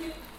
Yeah.